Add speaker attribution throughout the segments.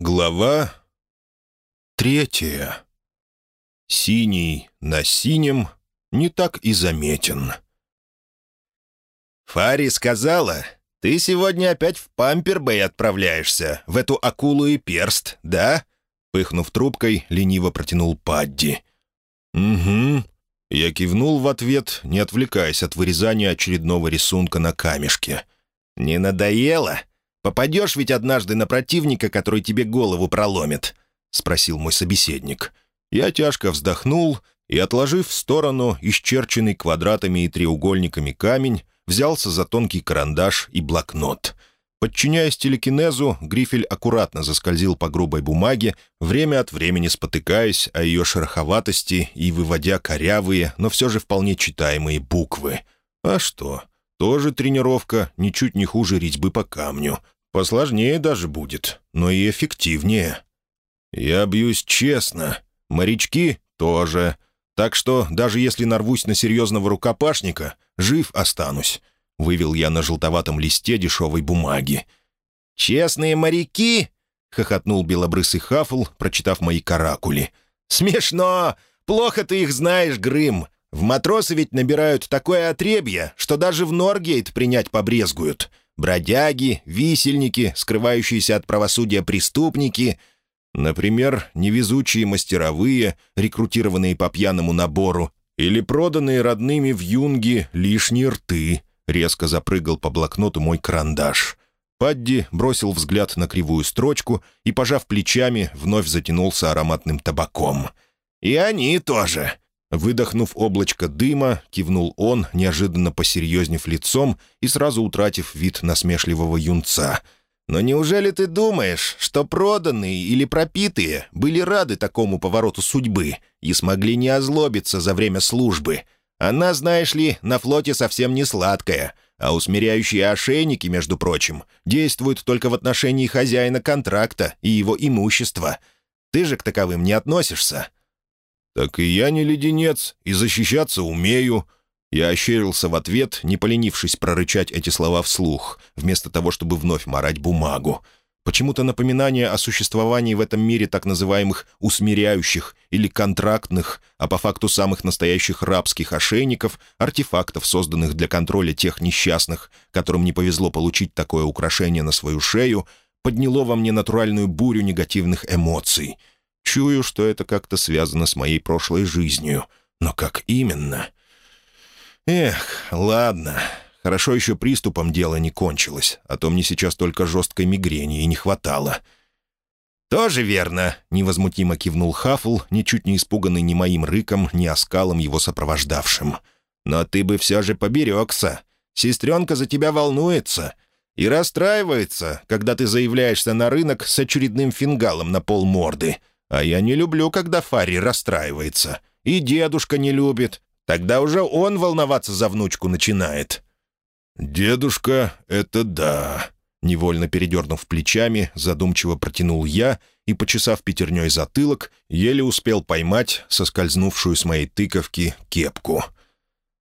Speaker 1: Глава третья. Синий на синем не так и заметен.
Speaker 2: «Фари сказала, ты сегодня опять в Пампербэй отправляешься, в эту акулу и перст, да?» Пыхнув трубкой, лениво протянул Падди.
Speaker 1: «Угу». Я кивнул в ответ, не отвлекаясь от вырезания очередного рисунка на камешке.
Speaker 2: «Не надоело? Попадешь ведь однажды на противника, который тебе голову проломит?» — спросил мой собеседник.
Speaker 1: Я тяжко вздохнул и, отложив в сторону исчерченный квадратами и треугольниками камень, взялся за тонкий карандаш и блокнот. Подчиняясь телекинезу, грифель аккуратно заскользил по грубой бумаге, время от времени спотыкаясь о ее шероховатости и выводя корявые, но все же вполне читаемые буквы. А что? Тоже тренировка, ничуть не хуже резьбы по камню. Посложнее даже будет, но и эффективнее. Я бьюсь честно. Морячки тоже. Так что, даже если нарвусь на серьезного рукопашника, жив останусь. Вывел я на желтоватом листе дешевой бумаги.
Speaker 2: «Честные моряки?» — хохотнул белобрысый Хафл, прочитав мои каракули. «Смешно! Плохо ты их знаешь, Грым. В матросы ведь набирают такое отребье, что даже в Норгейт принять побрезгуют. Бродяги, висельники, скрывающиеся от правосудия преступники —
Speaker 1: Например, невезучие мастеровые, рекрутированные по пьяному набору, или проданные родными в юнге лишние рты. Резко запрыгал по блокноту мой карандаш. Падди бросил взгляд на кривую строчку и, пожав плечами, вновь затянулся ароматным табаком.
Speaker 2: «И они тоже!»
Speaker 1: Выдохнув облачко дыма, кивнул он, неожиданно посерьезнев лицом и сразу утратив вид насмешливого юнца —
Speaker 2: но неужели ты думаешь, что проданные или пропитые были рады такому повороту судьбы и смогли не озлобиться за время службы? Она, знаешь ли, на флоте совсем не сладкая, а усмиряющие ошейники, между прочим, действуют только в отношении хозяина контракта и его имущества. Ты же к таковым не относишься».
Speaker 1: «Так и я не леденец, и защищаться умею», я ощерился в ответ, не поленившись прорычать эти слова вслух, вместо того, чтобы вновь морать бумагу. Почему-то напоминание о существовании в этом мире так называемых «усмиряющих» или «контрактных», а по факту самых настоящих рабских ошейников, артефактов, созданных для контроля тех несчастных, которым не повезло получить такое украшение на свою шею, подняло во мне натуральную бурю негативных эмоций. Чую, что это как-то связано с моей прошлой жизнью. Но как именно? Эх, ладно. Хорошо еще приступом дело не кончилось, а то мне сейчас только жесткой мигрени и не хватало.
Speaker 2: «Тоже верно», — невозмутимо кивнул Хафл, ничуть не испуганный ни моим рыком, ни оскалом его сопровождавшим. «Но ты бы все же поберегся. Сестренка за тебя волнуется и расстраивается, когда ты заявляешься на рынок с очередным фингалом на полморды. А я не люблю, когда Фарри расстраивается. И дедушка не любит, Тогда уже он волноваться за внучку начинает».
Speaker 1: «Дедушка, это да», — невольно передернув плечами, задумчиво протянул я и, почесав пятерней затылок, еле успел поймать соскользнувшую с моей тыковки кепку.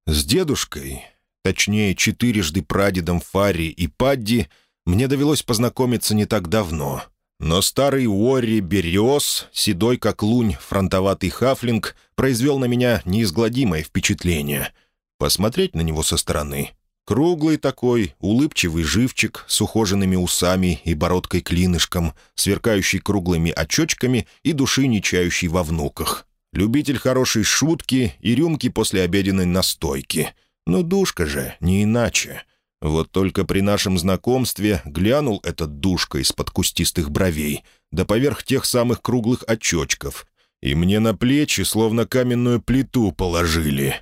Speaker 1: С дедушкой, точнее, четырежды прадедом Фарри и Падди, мне довелось познакомиться не так давно — но старый Уорри Бериос, седой как лунь, фронтоватый хафлинг, произвел на меня неизгладимое впечатление. Посмотреть на него со стороны. Круглый такой, улыбчивый живчик с ухоженными усами и бородкой-клинышком, сверкающий круглыми очочками и души не чающий во внуках. Любитель хорошей шутки и рюмки после обеденной настойки. Но душка же, не иначе. Вот только при нашем знакомстве глянул этот душка из-под кустистых бровей, да поверх тех самых круглых очочков, и мне на плечи словно каменную плиту положили.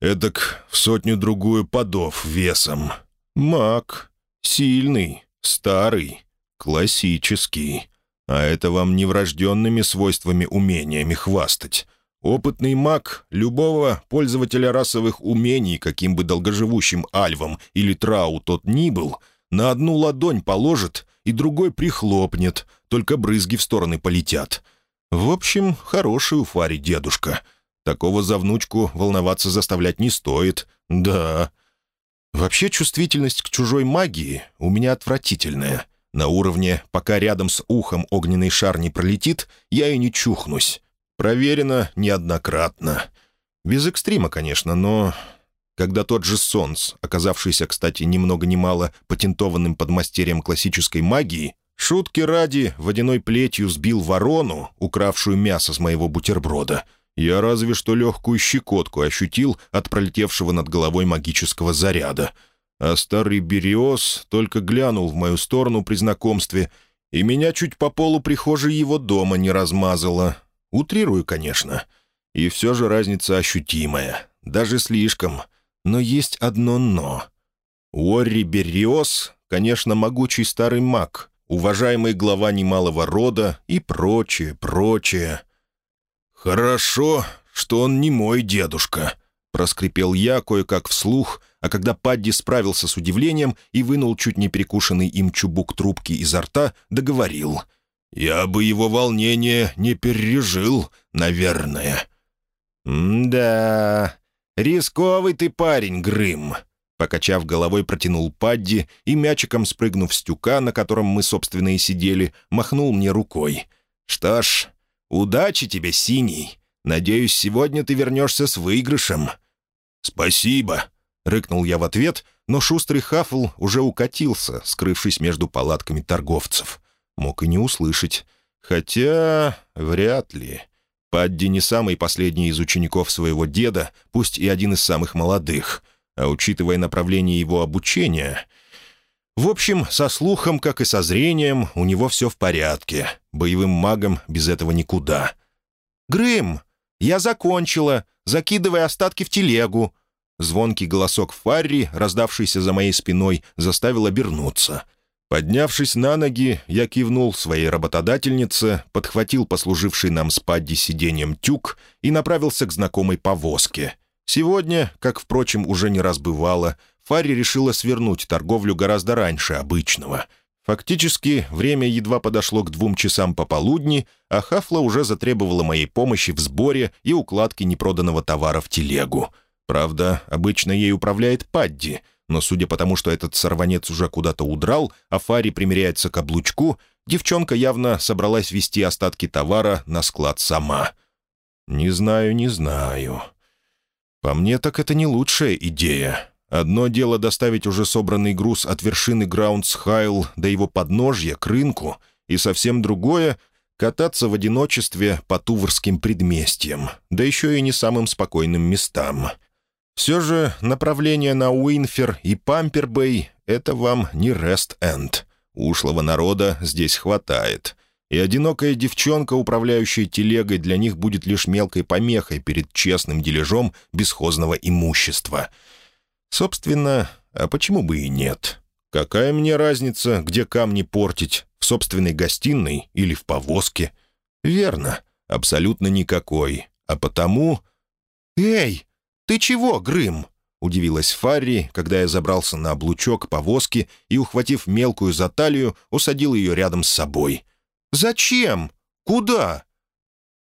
Speaker 1: Эдак в сотню-другую подов весом. Маг. Сильный, старый, классический. А это вам не врожденными свойствами умениями хвастать. Опытный маг любого пользователя расовых умений, каким бы долгоживущим альвом или трау тот ни был, на одну ладонь положит и другой прихлопнет, только брызги в стороны полетят. В общем, хороший у Фари дедушка. Такого за внучку волноваться заставлять не стоит. Да. Вообще чувствительность к чужой магии у меня отвратительная. На уровне, пока рядом с ухом огненный шар не пролетит, я и не чухнусь. Проверено неоднократно. Без экстрима, конечно, но... Когда тот же Сонс, оказавшийся, кстати, ни много ни мало патентованным подмастерьем классической магии, шутки ради водяной плетью сбил ворону, укравшую мясо с моего бутерброда, я разве что легкую щекотку ощутил от пролетевшего над головой магического заряда — а старый Бериос только глянул в мою сторону при знакомстве, и меня чуть по полу прихожей его дома не размазало. Утрирую, конечно. И все же разница ощутимая, даже слишком. Но есть одно «но». Уорри Бериос, конечно, могучий старый маг, уважаемый глава немалого рода и прочее, прочее. «Хорошо, что он не мой дедушка», — проскрипел я кое-как вслух — а когда Падди справился с удивлением и вынул чуть не перекушенный им чубук трубки изо рта, договорил. «Я бы его волнение не пережил, наверное».
Speaker 2: «Да, рисковый ты парень, Грым», — покачав головой, протянул Падди и, мячиком спрыгнув с тюка, на котором мы, собственно, и сидели, махнул мне рукой. «Что ж, удачи тебе, Синий. Надеюсь, сегодня ты вернешься с выигрышем».
Speaker 1: «Спасибо», — рыкнул я в ответ, но шустрый Хаффл уже укатился, скрывшись между палатками торговцев. Мог и не услышать. Хотя... вряд ли. Падди не самый последний из учеников своего деда, пусть и один из самых молодых. А учитывая направление его обучения... В общем, со слухом, как и со зрением, у него все в порядке. Боевым магом без этого никуда.
Speaker 2: «Грым, я закончила. Закидывай остатки в телегу», Звонкий голосок Фарри, раздавшийся за моей спиной, заставил обернуться. Поднявшись на ноги, я кивнул своей работодательнице, подхватил послуживший нам с Падди сиденьем тюк и направился к знакомой повозке. Сегодня, как, впрочем, уже не раз бывало, Фарри решила свернуть торговлю гораздо раньше обычного. Фактически, время едва подошло к двум часам пополудни, а Хафла уже затребовала моей помощи в сборе и укладке непроданного товара в телегу — Правда, обычно ей управляет Падди, но судя по тому, что этот сорванец уже куда-то удрал, а Фари примеряется к облучку, девчонка явно собралась вести остатки товара на склад сама. «Не знаю, не знаю. По мне так это не лучшая идея. Одно дело доставить уже собранный груз от вершины Граундсхайл до его подножья, к рынку, и совсем другое — кататься в одиночестве по туврским предместьям, да еще и не самым спокойным местам. Все же направление на Уинфер и Пампербэй — это вам не Рест-Энд. Ушлого народа здесь хватает. И одинокая девчонка, управляющая телегой, для них будет лишь мелкой помехой перед честным дележом бесхозного имущества. Собственно, а почему бы и нет? Какая мне разница, где камни портить, в собственной гостиной или в повозке? Верно, абсолютно никакой. А потому... «Эй!» «Ты чего, Грым?» — удивилась Фарри, когда я забрался на облучок повозки и, ухватив мелкую за талию, усадил ее рядом с собой. «Зачем? Куда?»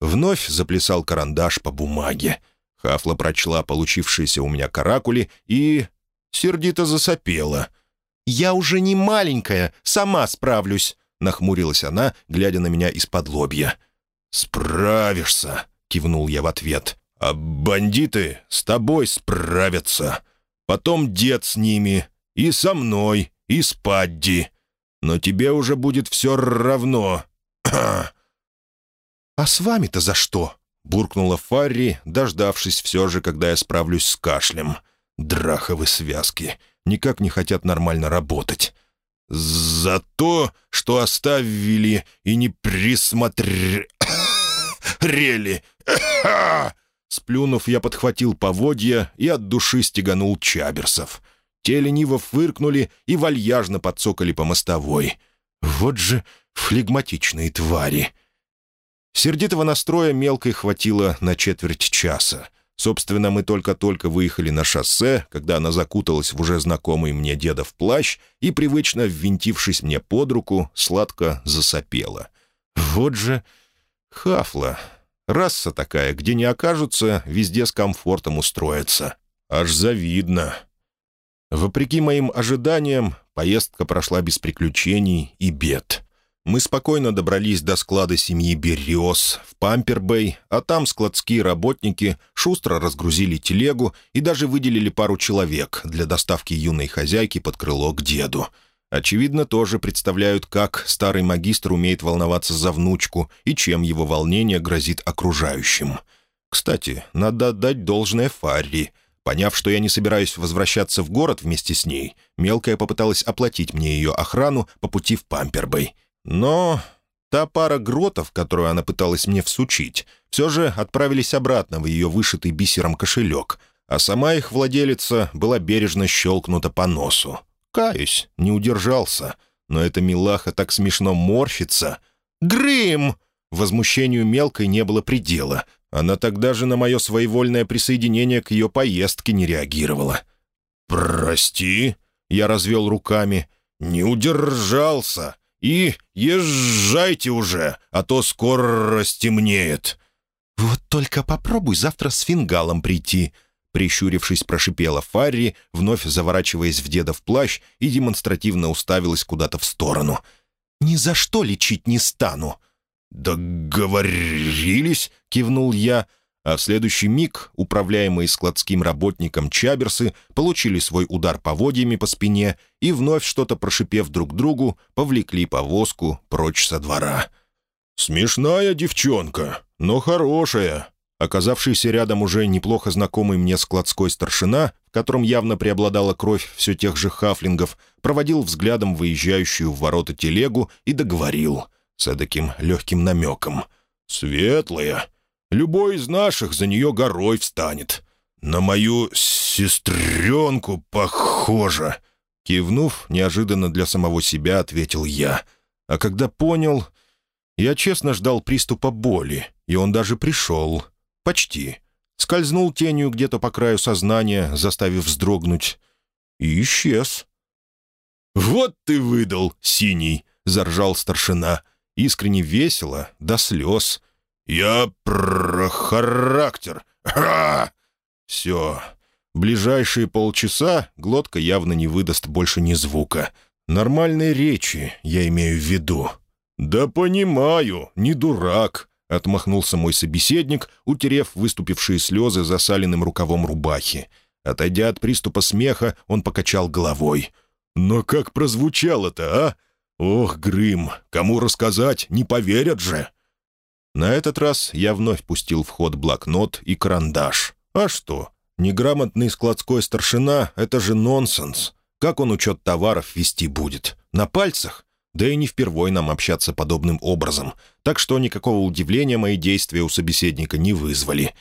Speaker 2: Вновь заплясал карандаш по бумаге. Хафла прочла получившиеся у меня каракули и... сердито засопела. «Я уже не маленькая, сама справлюсь», — нахмурилась она, глядя на меня из-под лобья. «Справишься», — кивнул я в ответ. А бандиты с тобой справятся. Потом дед с ними, и со мной, и с Падди. Но тебе уже будет все равно. «А с вами-то за что?» — буркнула Фарри, дождавшись все же, когда я справлюсь с кашлем. Драховы связки. Никак не хотят нормально работать. «За то, что оставили и не присмотрели...» Сплюнув, я подхватил поводья и от души стеганул чаберсов. Те лениво фыркнули и вальяжно подсокали по мостовой. Вот же флегматичные твари. Сердитого настроя мелкой хватило на четверть часа. Собственно, мы только-только выехали на шоссе, когда она закуталась в уже знакомый мне дедов плащ и, привычно ввинтившись мне под руку, сладко засопела. Вот же хафла. Раса такая, где не окажутся, везде с комфортом устроятся. Аж завидно. Вопреки моим ожиданиям,
Speaker 1: поездка прошла без приключений и бед. Мы спокойно добрались до склада семьи Берриос в Пампербэй, а там складские работники шустро разгрузили телегу и даже выделили пару человек для доставки юной хозяйки под крыло к деду. Очевидно, тоже представляют, как старый магистр умеет волноваться за внучку и чем его волнение грозит окружающим. Кстати, надо отдать должное Фарри. Поняв, что я не собираюсь возвращаться в город вместе с ней, мелкая попыталась оплатить мне ее охрану по пути в Пампербэй. Но та пара гротов, которую она пыталась мне всучить, все же отправились обратно в ее вышитый бисером кошелек, а сама их владелица была бережно щелкнута по носу. Каюсь, не удержался, но эта милаха так смешно морщится. «Грым!» Возмущению мелкой не было предела. Она тогда же на мое своевольное присоединение к ее поездке не реагировала. «Прости», — я развел руками, — «не удержался. И езжайте уже, а то скоро стемнеет». «Вот только попробуй завтра с фингалом прийти», — прищурившись, прошипела Фарри, вновь заворачиваясь в деда в плащ и демонстративно уставилась куда-то в сторону. «Ни за что лечить не стану». «Договорились?» — кивнул я, а в следующий миг управляемые складским работником Чаберсы получили свой удар поводьями по спине и, вновь что-то прошипев друг другу, повлекли повозку прочь со двора. «Смешная девчонка, но хорошая», Оказавшийся рядом уже неплохо знакомый мне складской старшина, в котором явно преобладала кровь все тех же хафлингов, проводил взглядом выезжающую в ворота телегу и договорил с таким легким намеком. «Светлая, Любой из наших за нее горой встанет. На мою сестренку похоже». Кивнув, неожиданно для самого себя ответил я. А когда понял, я честно ждал приступа боли, и он даже пришел. Почти. Скользнул тенью где-то по краю сознания, заставив вздрогнуть. И исчез. «Вот ты выдал, синий!» — заржал старшина. Искренне весело, до слез. «Я про характер. Ха!» «Все. Ближайшие полчаса глотка явно не выдаст больше ни звука. Нормальной речи, я имею в виду». «Да понимаю, не дурак», — отмахнулся мой собеседник, утерев выступившие слезы засаленным рукавом рубахи. Отойдя от приступа смеха, он покачал головой. «Но как прозвучало-то, а? Ох, Грым, кому рассказать, не поверят же!» На этот раз я вновь пустил в ход блокнот и карандаш. А что? Неграмотный складской старшина — это же нонсенс. Как он учет товаров вести будет? На пальцах? Да и не впервой нам общаться подобным образом, так что никакого удивления мои действия у собеседника не вызвали.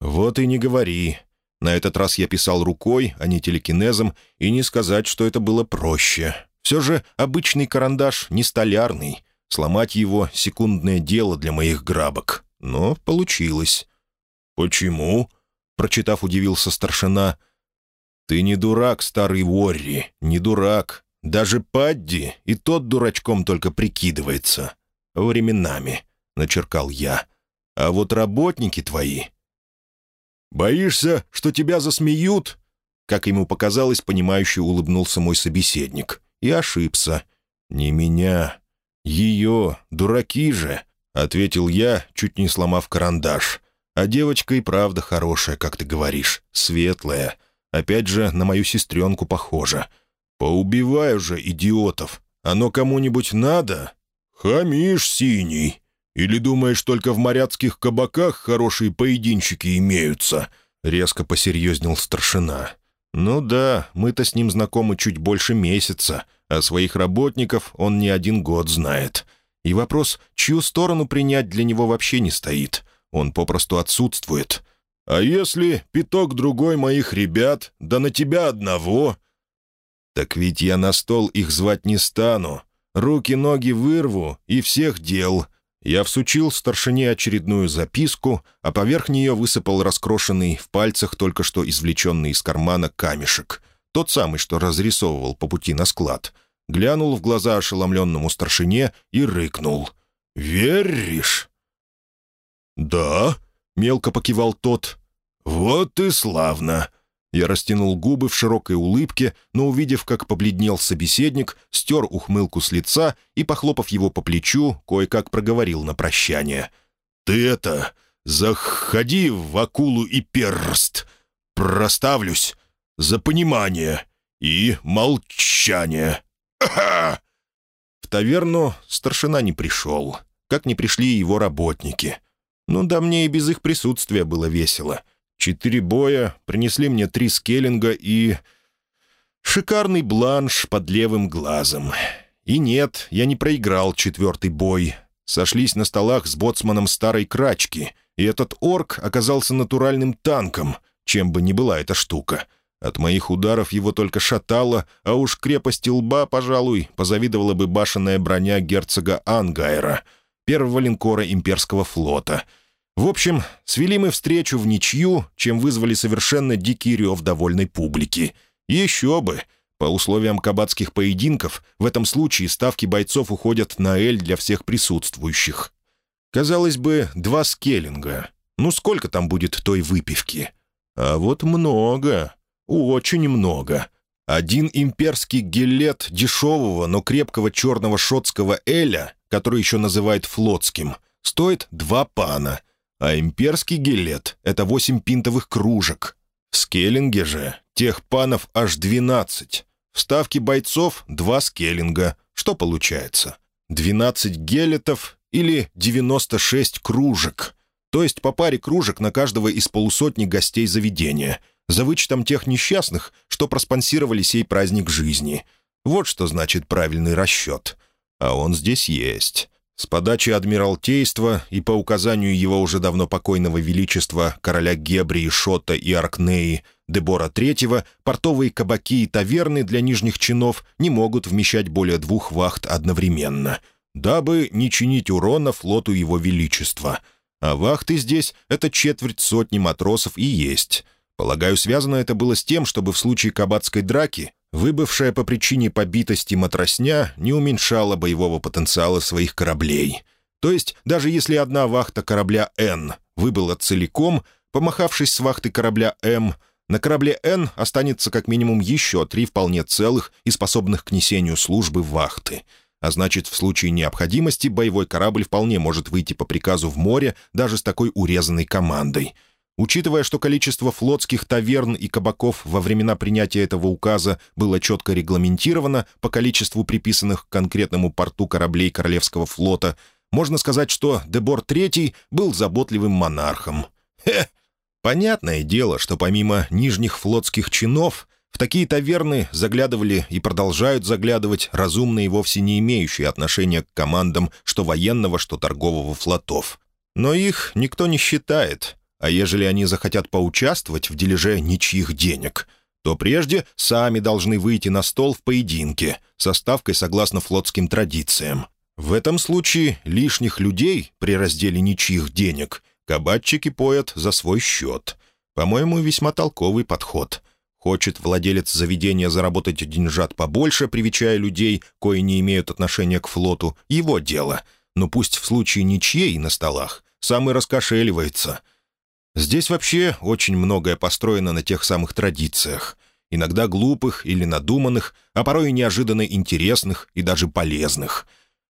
Speaker 1: Вот и не говори. На этот раз я писал рукой, а не телекинезом, и не сказать, что это было проще. Все же обычный карандаш не столярный — Сломать его — секундное дело для моих грабок. Но получилось. «Почему?» — прочитав, удивился старшина. «Ты не дурак, старый Уорри, не дурак. Даже Падди, и тот дурачком только прикидывается. Временами», — начеркал я. «А вот работники твои...» «Боишься, что тебя засмеют?» Как ему показалось, понимающе улыбнулся мой собеседник. И ошибся. «Не меня, «Ее, дураки же!» — ответил я, чуть не сломав карандаш. «А девочка и правда хорошая, как ты говоришь, светлая. Опять же, на мою сестренку похожа. Поубиваю же идиотов. Оно кому-нибудь надо? Хамишь, синий. Или думаешь, только в моряцких кабаках хорошие поединщики имеются?» Резко посерьезнел старшина. «Ну да, мы-то с ним знакомы чуть больше месяца, а своих работников он не один год знает. И вопрос, чью сторону принять, для него вообще не стоит. Он попросту отсутствует. «А если пяток другой моих ребят, да на тебя одного?» «Так ведь я на стол их звать не стану. Руки-ноги вырву и всех дел». Я всучил старшине очередную записку, а поверх нее высыпал раскрошенный в пальцах только что извлеченный из кармана камешек — тот самый, что разрисовывал по пути на склад, глянул в глаза ошеломленному старшине и рыкнул. «Веришь?» «Да», — мелко покивал тот. «Вот и славно. Я растянул губы в широкой улыбке, но, увидев, как побледнел собеседник, стер ухмылку с лица и, похлопав его по плечу, кое-как проговорил на прощание. «Ты это... заходи в акулу и перст. Проставлюсь. За понимание и молчание. Ага!» В таверну старшина не пришел, как не пришли его работники. Ну да мне и без их присутствия было весело — Четыре боя принесли мне три скеллинга и... Шикарный бланш под левым глазом. И нет, я не проиграл четвертый бой. Сошлись на столах с боцманом старой крачки, и этот орк оказался натуральным танком, чем бы ни была эта штука. От моих ударов его только шатало, а уж крепости лба, пожалуй, позавидовала бы башенная броня герцога Ангайра, первого линкора имперского флота — в общем, свели мы встречу в ничью, чем вызвали совершенно дикий рев довольной публики. Еще бы! По условиям кабацких поединков, в этом случае ставки бойцов уходят на эль для всех присутствующих. Казалось бы, два скеллинга. Ну сколько там будет той выпивки? А вот много. Очень много. Один имперский гелет дешевого, но крепкого черного шотского эля, который еще называют флотским, стоит два пана — а имперский гелет — это восемь пинтовых кружек. В скеллинге же тех панов аж двенадцать. В ставке бойцов — два скеллинга. Что получается? Двенадцать гелетов или девяносто шесть кружек. То есть по паре кружек на каждого из полусотни гостей заведения, за вычетом тех несчастных, что проспонсировали сей праздник жизни. Вот что значит правильный расчет. А он здесь есть. С подачи Адмиралтейства и по указанию его уже давно покойного величества короля Гебрии, Шота и Аркнеи, Дебора III, портовые кабаки и таверны для нижних чинов не могут вмещать более двух вахт одновременно, дабы не чинить урона флоту его величества. А вахты здесь — это четверть сотни матросов и есть. Полагаю, связано это было с тем, чтобы в случае кабацкой драки Выбывшая по причине побитости матросня не уменьшала боевого потенциала своих кораблей. То есть, даже если одна вахта корабля «Н» выбыла целиком, помахавшись с вахты корабля «М», на корабле «Н» останется как минимум еще три вполне целых и способных к несению службы вахты. А значит, в случае необходимости боевой корабль вполне может выйти по приказу в море даже с такой урезанной командой — Учитывая, что количество флотских таверн и кабаков во времена принятия этого указа было четко регламентировано по количеству приписанных к конкретному порту кораблей Королевского флота, можно сказать, что Дебор III был заботливым монархом. Хе! Понятное дело, что помимо нижних флотских чинов в такие таверны заглядывали и продолжают заглядывать разумные вовсе не имеющие отношения к командам что военного, что торгового флотов. Но их никто не считает — а ежели они захотят поучаствовать в дележе ничьих денег, то прежде сами должны выйти на стол в поединке со ставкой согласно флотским традициям. В этом случае лишних людей при разделе ничьих денег кабачики поят за свой счет. По-моему, весьма толковый подход. Хочет владелец заведения заработать деньжат побольше, привечая людей, кои не имеют отношения к флоту, его дело. Но пусть в случае ничьей на столах сам и раскошеливается — Здесь вообще очень многое построено на тех самых традициях. Иногда глупых или надуманных, а порой неожиданно интересных и даже полезных.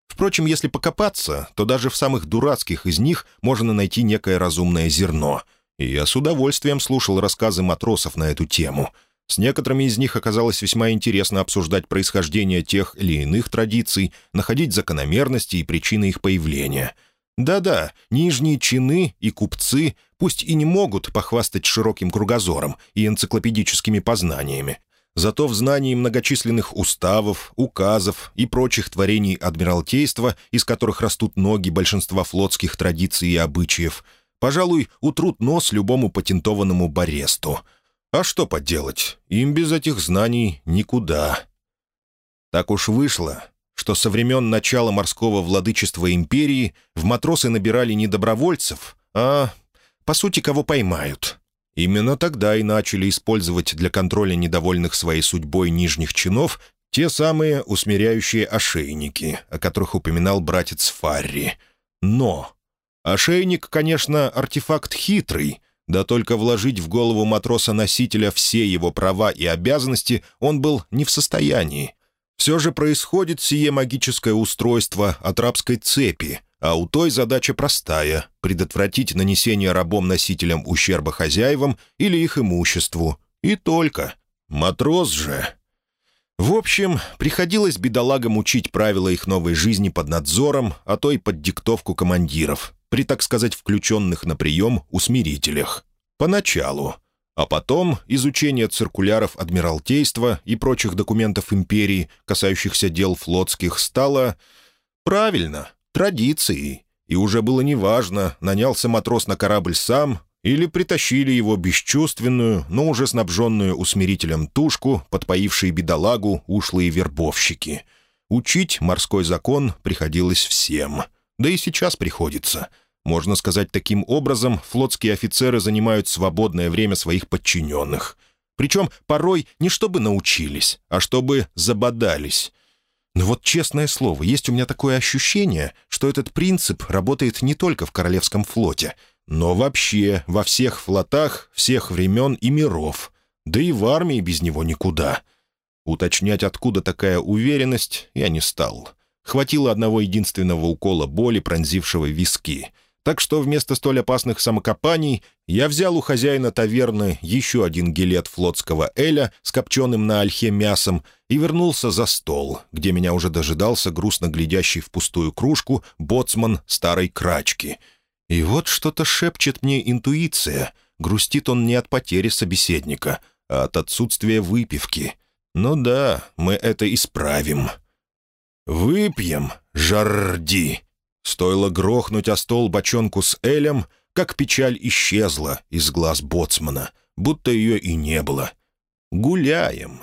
Speaker 1: Впрочем, если покопаться, то даже в самых дурацких из них можно найти некое разумное зерно. И я с удовольствием слушал рассказы матросов на эту тему. С некоторыми из них оказалось весьма интересно обсуждать происхождение тех или иных традиций, находить закономерности и причины их появления — да-да, нижние чины и купцы пусть и не могут похвастать широким кругозором и энциклопедическими познаниями, зато в знании многочисленных уставов, указов и прочих творений Адмиралтейства, из которых растут ноги большинства флотских традиций и обычаев, пожалуй, утрут нос любому патентованному баресту. А что поделать, им без этих знаний никуда. Так уж вышло, что со времен начала морского владычества империи в матросы набирали не добровольцев, а, по сути, кого поймают. Именно тогда и начали использовать для контроля недовольных своей судьбой нижних чинов те самые усмиряющие ошейники, о которых упоминал братец Фарри. Но ошейник, конечно, артефакт хитрый, Да только вложить в голову матроса-носителя все его права и обязанности он был не в состоянии. Все же происходит сие магическое устройство от рабской цепи, а у той задача простая — предотвратить нанесение рабом-носителям ущерба хозяевам или их имуществу. И только. Матрос же... В общем, приходилось бедолагам учить правила их новой жизни под надзором, а то и под диктовку командиров, при, так сказать, включенных на прием усмирителях. Поначалу. А потом изучение циркуляров Адмиралтейства и прочих документов империи, касающихся дел флотских, стало... Правильно, традицией. И уже было неважно, нанялся матрос на корабль сам или притащили его бесчувственную, но уже снабженную усмирителем тушку, подпоившие бедолагу ушлые вербовщики. Учить морской закон приходилось всем. Да и сейчас приходится — можно сказать, таким образом флотские офицеры занимают свободное время своих подчиненных. Причем порой не чтобы научились, а чтобы забодались. Но вот честное слово, есть у меня такое ощущение, что этот принцип работает не только в Королевском флоте, но вообще во всех флотах всех времен и миров. Да и в армии без него никуда. Уточнять, откуда такая уверенность, я не стал. Хватило одного единственного укола боли, пронзившего виски — так что вместо столь опасных самокопаний я взял у хозяина таверны еще один гилет флотского эля с копченым на ольхе мясом и вернулся за стол, где меня уже дожидался грустно глядящий в пустую кружку боцман старой крачки. И вот что-то шепчет мне интуиция. Грустит он не от потери собеседника, а от отсутствия выпивки. Ну да, мы это исправим. «Выпьем, жарди!» Стоило грохнуть о стол бочонку с Элем, как печаль исчезла из глаз боцмана, будто ее и не было. «Гуляем!»